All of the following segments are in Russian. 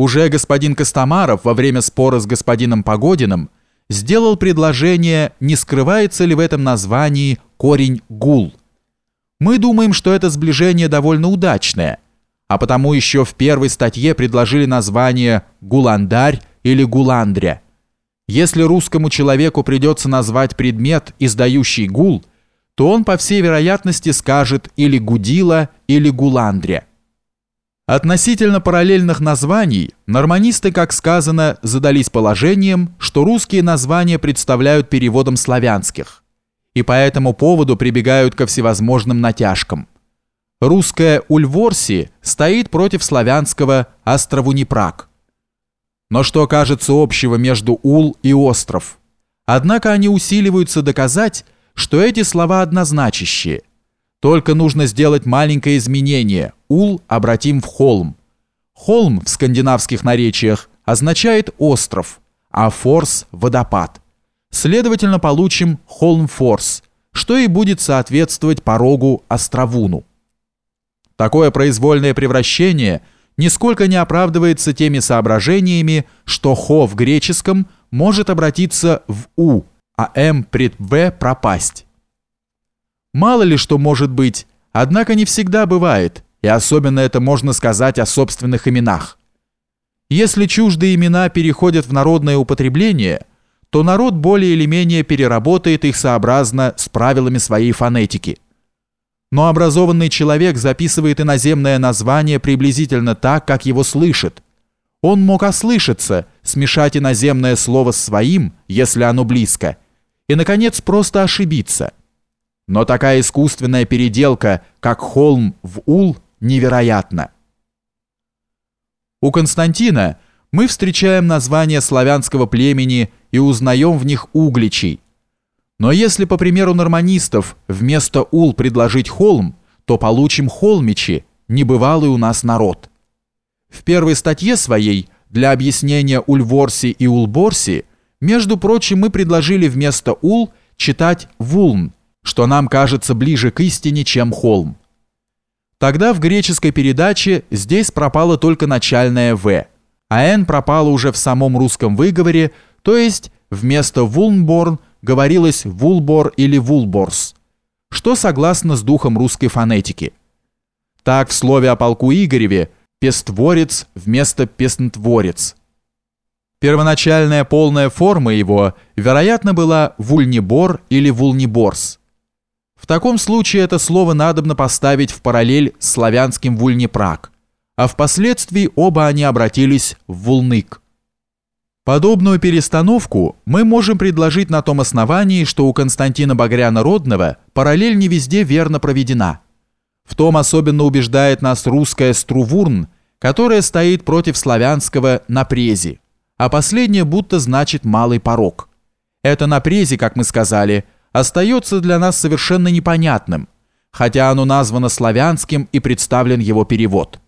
Уже господин Костомаров во время спора с господином Погодиным сделал предложение, не скрывается ли в этом названии корень «гул». Мы думаем, что это сближение довольно удачное, а потому еще в первой статье предложили название «гуландарь» или «гуландря». Если русскому человеку придется назвать предмет, издающий гул, то он, по всей вероятности, скажет или «гудила», или «гуландря». Относительно параллельных названий, норманисты, как сказано, задались положением, что русские названия представляют переводом славянских, и по этому поводу прибегают ко всевозможным натяжкам. Русское «Ульворси» стоит против славянского «Островунипрак». Но что кажется общего между «ул» и «остров»? Однако они усиливаются доказать, что эти слова однозначащие – только нужно сделать маленькое изменение. Ул обратим в холм. Холм в скандинавских наречиях означает остров, а форс – водопад. Следовательно, получим холм-форс, что и будет соответствовать порогу островуну. Такое произвольное превращение нисколько не оправдывается теми соображениями, что «хо» в греческом может обратиться в «у», а «м» пред «в» пропасть. Мало ли что может быть, однако не всегда бывает, и особенно это можно сказать о собственных именах. Если чуждые имена переходят в народное употребление, то народ более или менее переработает их сообразно с правилами своей фонетики. Но образованный человек записывает иноземное название приблизительно так, как его слышит. Он мог ослышаться, смешать иноземное слово с своим, если оно близко, и, наконец, просто ошибиться – но такая искусственная переделка, как холм в ул, невероятна. У Константина мы встречаем название славянского племени и узнаем в них угличей. Но если, по примеру норманистов, вместо ул предложить холм, то получим холмичи, небывалый у нас народ. В первой статье своей для объяснения Ульворси и Улборси, между прочим, мы предложили вместо ул читать вулн, что нам кажется ближе к истине, чем холм. Тогда в греческой передаче здесь пропало только начальное «в», а «н» пропало уже в самом русском выговоре, то есть вместо «вулнборн» говорилось «вулбор» или «вулборс», что согласно с духом русской фонетики. Так в слове о полку Игореве «пестворец» вместо «пестнтворец». Первоначальная полная форма его, вероятно, была «вульнибор» или «вулниборс». Таком случае это слово надобно поставить в параллель с славянским вульнепрак, а впоследствии оба они обратились в вулнык. Подобную перестановку мы можем предложить на том основании, что у Константина Багряна Родного параллель не везде верно проведена. В том особенно убеждает нас русская «струвурн», которая стоит против славянского «напрези», а последнее будто значит «малый порог». Это «напрези», как мы сказали – остается для нас совершенно непонятным, хотя оно названо славянским и представлен его перевод.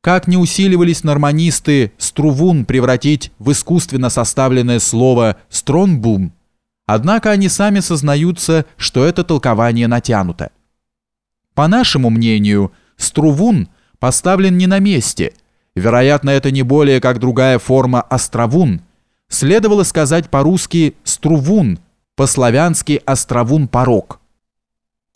Как не усиливались норманисты «струвун» превратить в искусственно составленное слово «стронбум», однако они сами сознаются, что это толкование натянуто. По нашему мнению, «струвун» поставлен не на месте, вероятно, это не более как другая форма «островун», следовало сказать по-русски «струвун», по-славянски «островун порог».